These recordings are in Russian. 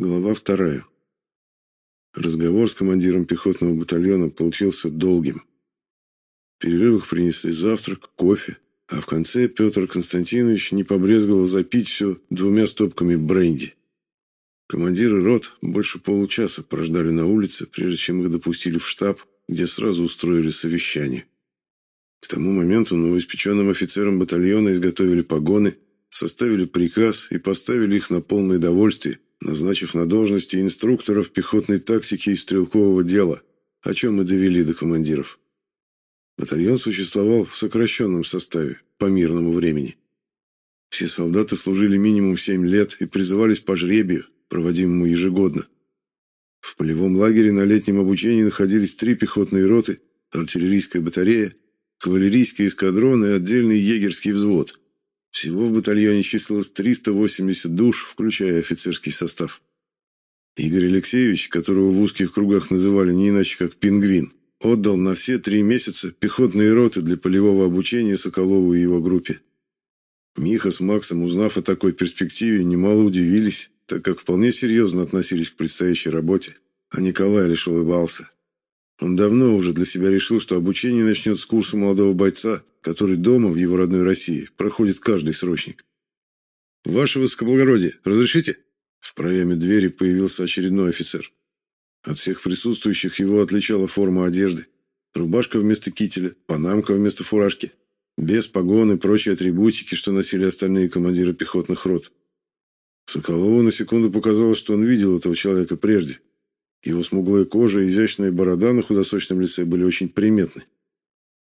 Глава вторая. Разговор с командиром пехотного батальона получился долгим. В перерывах принесли завтрак, кофе, а в конце Петр Константинович не побрезговал запить все двумя стопками бренди. Командиры рот больше получаса прождали на улице, прежде чем их допустили в штаб, где сразу устроили совещание. К тому моменту новоиспеченным офицерам батальона изготовили погоны, составили приказ и поставили их на полное довольствие – назначив на должности инструкторов пехотной тактики и стрелкового дела, о чем мы довели до командиров. Батальон существовал в сокращенном составе, по мирному времени. Все солдаты служили минимум 7 лет и призывались по жребию, проводимому ежегодно. В полевом лагере на летнем обучении находились три пехотные роты, артиллерийская батарея, кавалерийский эскадрон и отдельный егерский взвод – всего в батальоне числилось 380 душ, включая офицерский состав. Игорь Алексеевич, которого в узких кругах называли не иначе как «пингвин», отдал на все три месяца пехотные роты для полевого обучения Соколову и его группе. Миха с Максом, узнав о такой перспективе, немало удивились, так как вполне серьезно относились к предстоящей работе, а Николай лишь улыбался. Он давно уже для себя решил, что обучение начнет с курса молодого бойца, который дома в его родной России проходит каждый срочник. «Ваше высокоблагородие, разрешите?» В проеме двери появился очередной офицер. От всех присутствующих его отличала форма одежды. Рубашка вместо кителя, панамка вместо фуражки, без погон и прочие атрибутики, что носили остальные командиры пехотных рот. Соколову на секунду показалось, что он видел этого человека прежде. Его смуглая кожа и изящная борода на худосочном лице были очень приметны.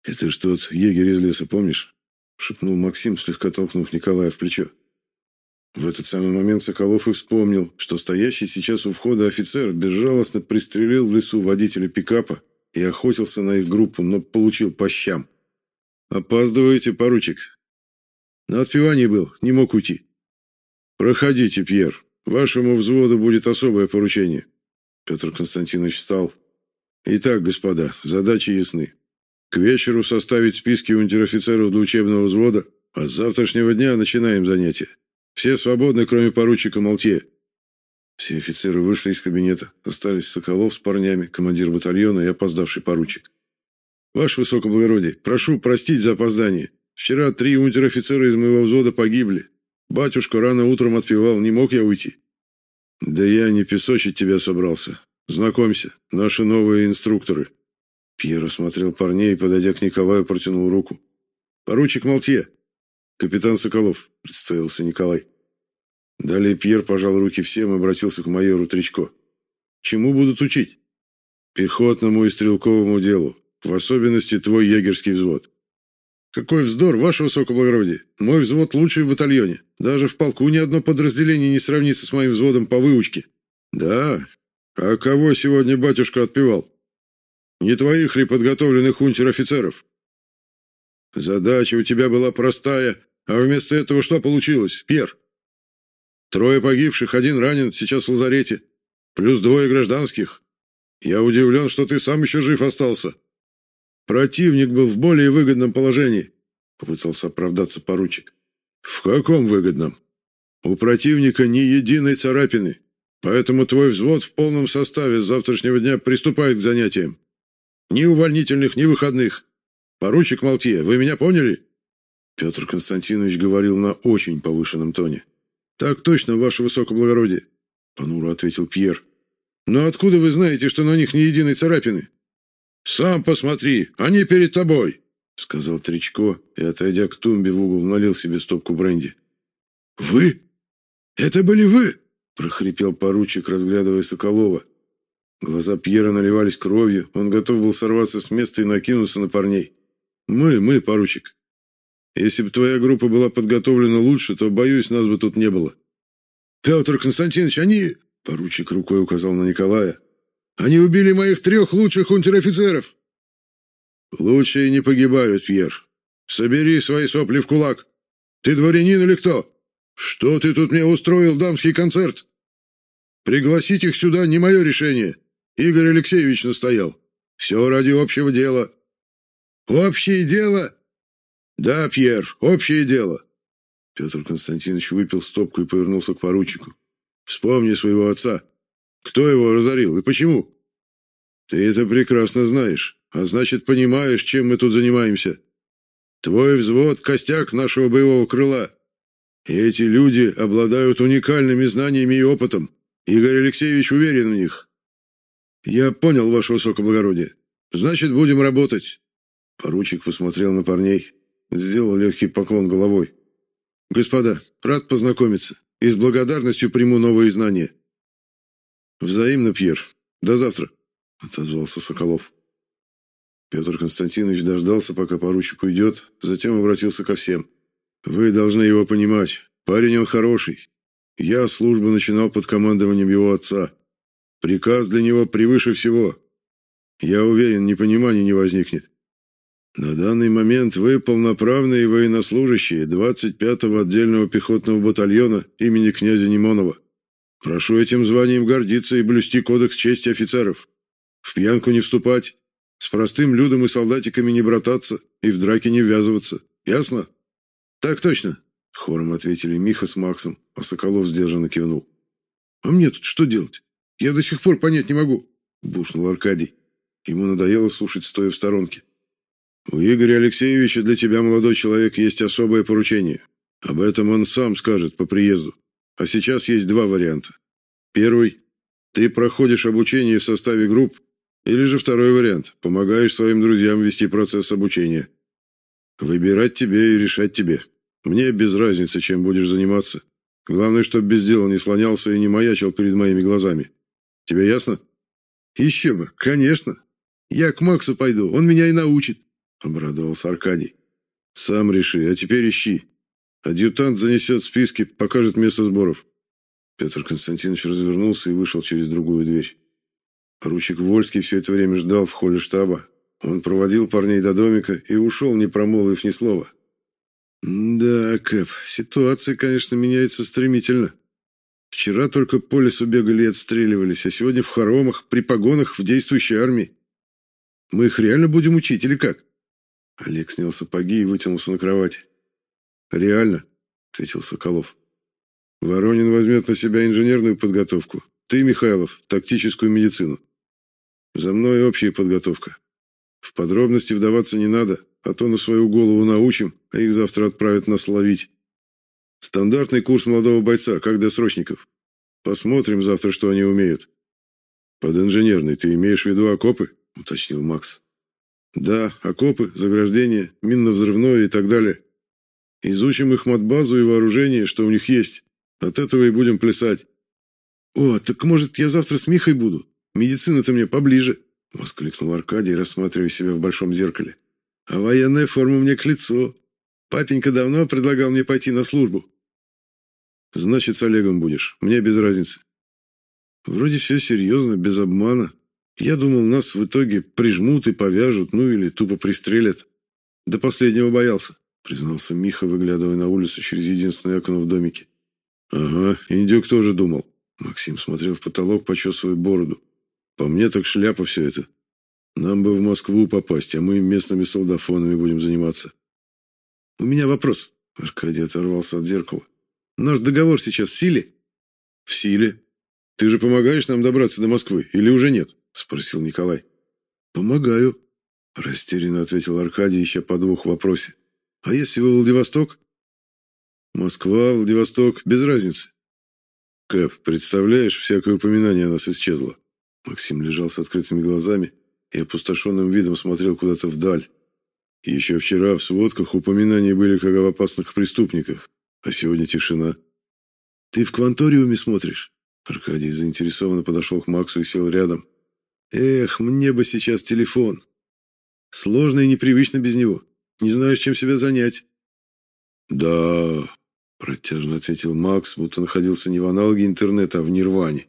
«Это ж тот егерь из леса, помнишь?» — шепнул Максим, слегка толкнув Николая в плечо. В этот самый момент Соколов и вспомнил, что стоящий сейчас у входа офицер безжалостно пристрелил в лесу водителя пикапа и охотился на их группу, но получил по щам. «Опаздываете, поручик?» «На отпевании был, не мог уйти». «Проходите, Пьер. Вашему взводу будет особое поручение». Петр Константинович встал. «Итак, господа, задачи ясны. К вечеру составить списки унтер-офицеров для учебного взвода, а с завтрашнего дня начинаем занятия. Все свободны, кроме поручика Малтье». Все офицеры вышли из кабинета. Остались Соколов с парнями, командир батальона и опоздавший поручик. «Ваше высокоблагородие, прошу простить за опоздание. Вчера три унтер-офицера из моего взвода погибли. Батюшка рано утром отпевал, не мог я уйти». «Да я не песочить тебя собрался. Знакомься, наши новые инструкторы». Пьер осмотрел парней и, подойдя к Николаю, протянул руку. «Поручик Малтье!» «Капитан Соколов», — представился Николай. Далее Пьер пожал руки всем и обратился к майору Тричко. «Чему будут учить?» «Пехотному и стрелковому делу, в особенности твой егерский взвод». «Какой вздор, ваше высокоблагородие! Мой взвод лучший в батальоне. Даже в полку ни одно подразделение не сравнится с моим взводом по выучке». «Да? А кого сегодня батюшка отпевал?» Не твоих ли подготовленных унтер-офицеров? Задача у тебя была простая, а вместо этого что получилось, Пьер? Трое погибших, один ранен, сейчас в лазарете, плюс двое гражданских. Я удивлен, что ты сам еще жив остался. Противник был в более выгодном положении, попытался оправдаться поручик. В каком выгодном? У противника ни единой царапины, поэтому твой взвод в полном составе с завтрашнего дня приступает к занятиям. Ни увольнительных, ни выходных. Поручик Малтье, вы меня поняли?» Петр Константинович говорил на очень повышенном тоне. «Так точно, ваше высокоблагородие», — понуро ответил Пьер. «Но откуда вы знаете, что на них ни единой царапины?» «Сам посмотри, они перед тобой», — сказал Тричко и, отойдя к тумбе в угол, налил себе стопку бренди. «Вы? Это были вы?» — прохрипел поручик, разглядывая Соколова. Глаза Пьера наливались кровью, он готов был сорваться с места и накинуться на парней. «Мы, мы, поручик. Если бы твоя группа была подготовлена лучше, то, боюсь, нас бы тут не было». «Петр Константинович, они...» — поручик рукой указал на Николая. «Они убили моих трех лучших унтер-офицеров!» «Лучшие не погибают, Пьер. Собери свои сопли в кулак. Ты дворянин или кто? Что ты тут мне устроил дамский концерт? Пригласить их сюда не мое решение. Игорь Алексеевич настоял. Все ради общего дела. Общее дело? Да, Пьер, общее дело. Петр Константинович выпил стопку и повернулся к поручику. Вспомни своего отца. Кто его разорил и почему? Ты это прекрасно знаешь, а значит, понимаешь, чем мы тут занимаемся. Твой взвод – костяк нашего боевого крыла. И эти люди обладают уникальными знаниями и опытом. Игорь Алексеевич уверен в них. Я понял, ваше высокоблагородие. Значит, будем работать. Поручик посмотрел на парней, сделал легкий поклон головой. Господа, рад познакомиться и с благодарностью приму новые знания. Взаимно, Пьер. До завтра, отозвался Соколов. Петр Константинович дождался, пока поручик уйдет, затем обратился ко всем. «Вы должны его понимать. Парень он хороший. Я службу начинал под командованием его отца. Приказ для него превыше всего. Я уверен, непонимания не возникнет. На данный момент вы полноправные военнослужащие 25-го отдельного пехотного батальона имени князя Немонова. Прошу этим званием гордиться и блюсти кодекс чести офицеров. В пьянку не вступать, с простым людом и солдатиками не брататься и в драке не ввязываться. Ясно? Так точно, хором ответили Миха с Максом, а Соколов сдержанно кивнул. А мне тут что делать? Я до сих пор понять не могу, бушнул Аркадий. Ему надоело слушать стоя в сторонке. У Игоря Алексеевича для тебя, молодой человек, есть особое поручение. Об этом он сам скажет по приезду. А сейчас есть два варианта. Первый ты проходишь обучение в составе групп или же второй вариант – помогаешь своим друзьям вести процесс обучения. Выбирать тебе и решать тебе. Мне без разницы, чем будешь заниматься. Главное, чтобы без дела не слонялся и не маячил перед моими глазами. Тебе ясно? Еще бы, конечно. Я к Максу пойду, он меня и научит, обрадовался Аркадий. Сам реши, а теперь ищи. Адъютант занесет списки, покажет место сборов. Петр Константинович развернулся и вышел через другую дверь. Поручик Вольский все это время ждал в холле штаба. Он проводил парней до домика и ушел, не промолвив ни слова. «Да, Кэп, ситуация, конечно, меняется стремительно. Вчера только по лесу бегали и отстреливались, а сегодня в хоромах, при погонах в действующей армии. Мы их реально будем учить или как?» Олег снял сапоги и вытянулся на кровати. «Реально», — ответил Соколов. «Воронин возьмет на себя инженерную подготовку. Ты, Михайлов, тактическую медицину. За мной общая подготовка. В подробности вдаваться не надо, а то на свою голову научим, а их завтра отправят нас ловить. Стандартный курс молодого бойца, как для срочников. Посмотрим завтра, что они умеют. Под инженерный ты имеешь в виду окопы? уточнил Макс. Да, окопы, заграждения, минно-взрывное и так далее. Изучим их матбазу и вооружение, что у них есть. От этого и будем плясать. О, так может, я завтра с Михой буду? Медицина-то мне поближе, воскликнул Аркадий, рассматривая себя в большом зеркале. А военная форма мне к лицу. Папенька давно предлагал мне пойти на службу. Значит, с Олегом будешь. Мне без разницы. Вроде все серьезно, без обмана. Я думал, нас в итоге прижмут и повяжут, ну или тупо пристрелят. До последнего боялся, признался Миха, выглядывая на улицу через единственное окно в домике. Ага, индюк тоже думал. Максим смотрел в потолок, почесывая бороду. По мне так шляпа все это. Нам бы в Москву попасть, а мы местными солдафонами будем заниматься. У меня вопрос. Аркадий оторвался от зеркала. Наш договор сейчас в силе? В силе. Ты же помогаешь нам добраться до Москвы или уже нет? Спросил Николай. Помогаю. Растерянно ответил Аркадий, ища подвох в вопросе. А если во Владивосток? Москва, Владивосток, без разницы. Кэп, представляешь, всякое упоминание о нас исчезло. Максим лежал с открытыми глазами и опустошенным видом смотрел куда-то вдаль. Еще вчера в сводках упоминания были как об опасных преступниках, а сегодня тишина. «Ты в кванториуме смотришь?» Аркадий заинтересованно подошел к Максу и сел рядом. «Эх, мне бы сейчас телефон. Сложно и непривычно без него. Не знаешь, чем себя занять». «Да», — протяжно ответил Макс, будто находился не в аналоге интернета, а в нирване.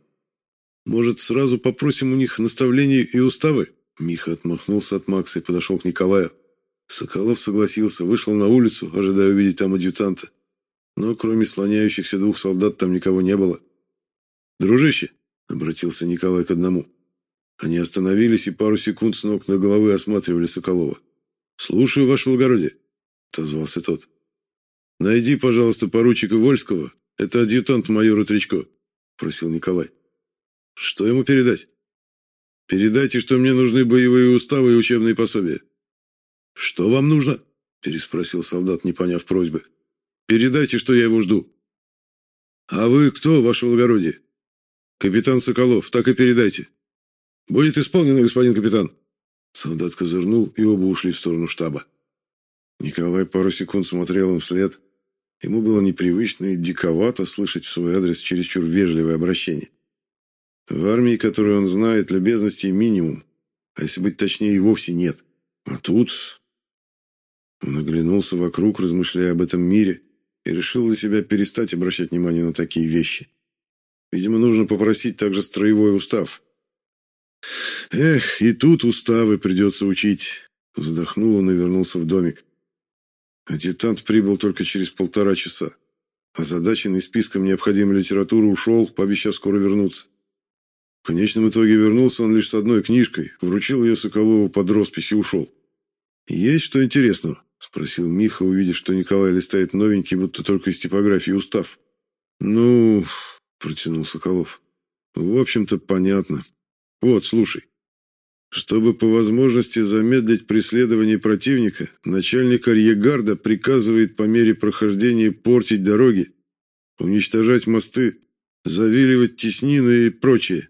Может, сразу попросим у них наставлений и уставы? Миха отмахнулся от Макса и подошел к Николаю. Соколов согласился, вышел на улицу, ожидая увидеть там адъютанта. Но кроме слоняющихся двух солдат там никого не было. «Дружище!» — обратился Николай к одному. Они остановились и пару секунд с ног на головы осматривали Соколова. «Слушаю, ваше благородие», — отозвался тот. «Найди, пожалуйста, поручика Вольского. Это адъютант майора Тречко. спросил Николай. «Что ему передать?» «Передайте, что мне нужны боевые уставы и учебные пособия». «Что вам нужно?» – переспросил солдат, не поняв просьбы. «Передайте, что я его жду». «А вы кто, ваше благородие?» «Капитан Соколов, так и передайте». «Будет исполнено, господин капитан». Солдат козырнул, и оба ушли в сторону штаба. Николай пару секунд смотрел им вслед. Ему было непривычно и диковато слышать в свой адрес чересчур вежливое обращение. В армии, которую он знает, любезностей минимум, а если быть точнее, и вовсе нет. А тут... Он оглянулся вокруг, размышляя об этом мире, и решил для себя перестать обращать внимание на такие вещи. Видимо, нужно попросить также строевой устав. Эх, и тут уставы придется учить. Вздохнул он и вернулся в домик. Адъютант прибыл только через полтора часа. Озадаченный списком необходимой литературы ушел, пообещав скоро вернуться. В конечном итоге вернулся он лишь с одной книжкой, вручил ее Соколову под роспись и ушел. «Есть что интересного?» – спросил Миха, увидев, что Николай листает новенький, будто только из типографии устав. «Ну...» – протянул Соколов. «В общем-то, понятно. Вот, слушай. Чтобы по возможности замедлить преследование противника, начальник арьегарда приказывает по мере прохождения портить дороги, уничтожать мосты, завиливать теснины и прочее.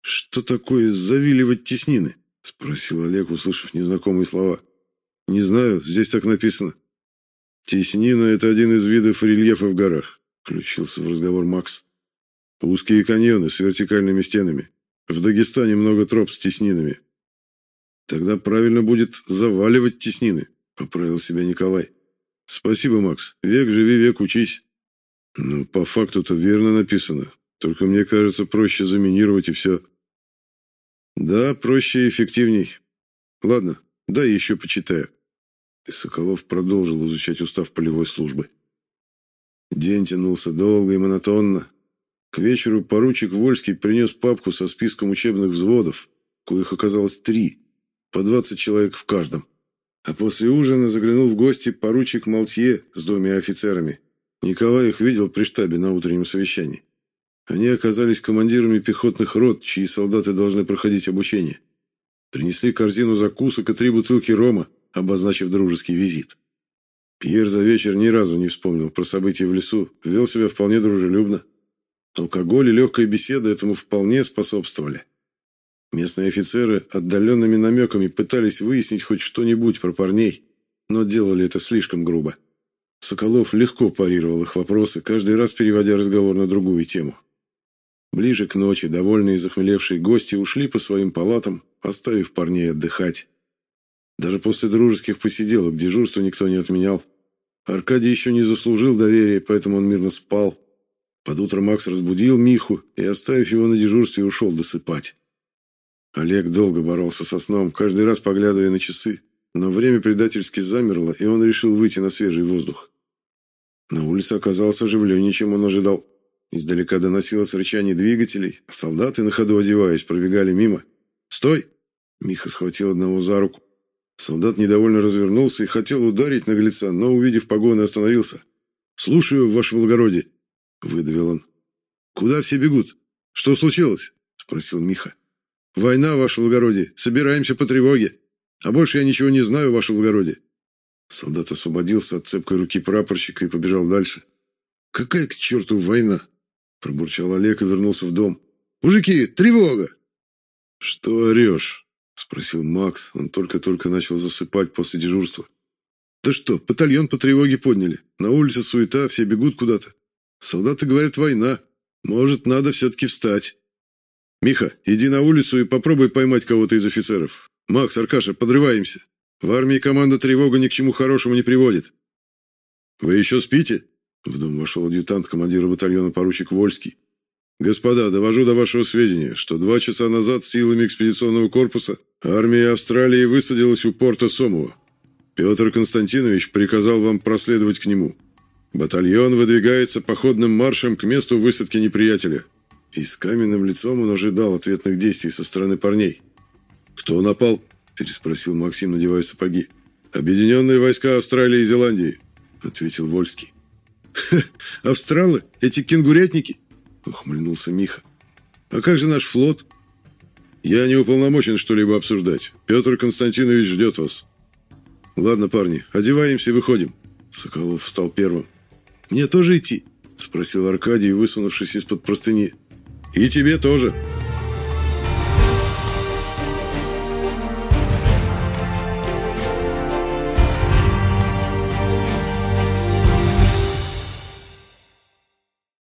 «Что такое завиливать теснины?» — спросил Олег, услышав незнакомые слова. «Не знаю, здесь так написано». «Теснина — это один из видов рельефа в горах», — включился в разговор Макс. «Узкие каньоны с вертикальными стенами. В Дагестане много троп с теснинами». «Тогда правильно будет заваливать теснины», — поправил себя Николай. «Спасибо, Макс. Век живи, век учись». «Ну, по факту-то верно написано. Только мне кажется, проще заминировать и все». Да, проще и эффективней. Ладно, дай еще почитаю. И Соколов продолжил изучать устав полевой службы. День тянулся долго и монотонно. К вечеру поручик Вольский принес папку со списком учебных взводов, коих оказалось три, по двадцать человек в каждом. А после ужина заглянул в гости поручик Малтье с двумя офицерами. Николай их видел при штабе на утреннем совещании. Они оказались командирами пехотных рот, чьи солдаты должны проходить обучение. Принесли корзину закусок и три бутылки рома, обозначив дружеский визит. Пьер за вечер ни разу не вспомнил про события в лесу, вел себя вполне дружелюбно. Алкоголь и легкая беседа этому вполне способствовали. Местные офицеры отдаленными намеками пытались выяснить хоть что-нибудь про парней, но делали это слишком грубо. Соколов легко парировал их вопросы, каждый раз переводя разговор на другую тему. Ближе к ночи довольные и захмелевшие гости ушли по своим палатам, оставив парней отдыхать. Даже после дружеских посиделок дежурство никто не отменял. Аркадий еще не заслужил доверия, поэтому он мирно спал. Под утро Макс разбудил Миху и, оставив его на дежурстве, ушел досыпать. Олег долго боролся со сном, каждый раз поглядывая на часы, но время предательски замерло, и он решил выйти на свежий воздух. На улице оказалось оживленнее, чем он ожидал. Издалека доносилось рычание двигателей, а солдаты, на ходу одеваясь, пробегали мимо. «Стой!» Миха схватил одного за руку. Солдат недовольно развернулся и хотел ударить наглеца, но, увидев погоны, остановился. «Слушаю, ваше благородие!» — выдавил он. «Куда все бегут? Что случилось?» — спросил Миха. «Война, ваше благородие. Собираемся по тревоге. А больше я ничего не знаю, ваше благородие». Солдат освободился от цепкой руки прапорщика и побежал дальше. «Какая к черту война?» Пробурчал Олег и вернулся в дом. «Мужики, тревога!» «Что орешь?» Спросил Макс. Он только-только начал засыпать после дежурства. «Да что, батальон по тревоге подняли. На улице суета, все бегут куда-то. Солдаты говорят, война. Может, надо все-таки встать. Миха, иди на улицу и попробуй поймать кого-то из офицеров. Макс, Аркаша, подрываемся. В армии команда тревога ни к чему хорошему не приводит. Вы еще спите? В дом вошел адъютант командира батальона поручик Вольский. «Господа, довожу до вашего сведения, что два часа назад силами экспедиционного корпуса армия Австралии высадилась у порта Сомова. Петр Константинович приказал вам проследовать к нему. Батальон выдвигается походным маршем к месту высадки неприятеля. И с каменным лицом он ожидал ответных действий со стороны парней. «Кто напал?» – переспросил Максим, надевая сапоги. «Объединенные войска Австралии и Зеландии», – ответил Вольский. австралы? Эти кенгурятники?» – ухмыльнулся Миха. «А как же наш флот?» «Я не уполномочен что-либо обсуждать. Петр Константинович ждет вас». «Ладно, парни, одеваемся и выходим». Соколов встал первым. «Мне тоже идти?» – спросил Аркадий, высунувшись из-под простыни. «И тебе тоже!»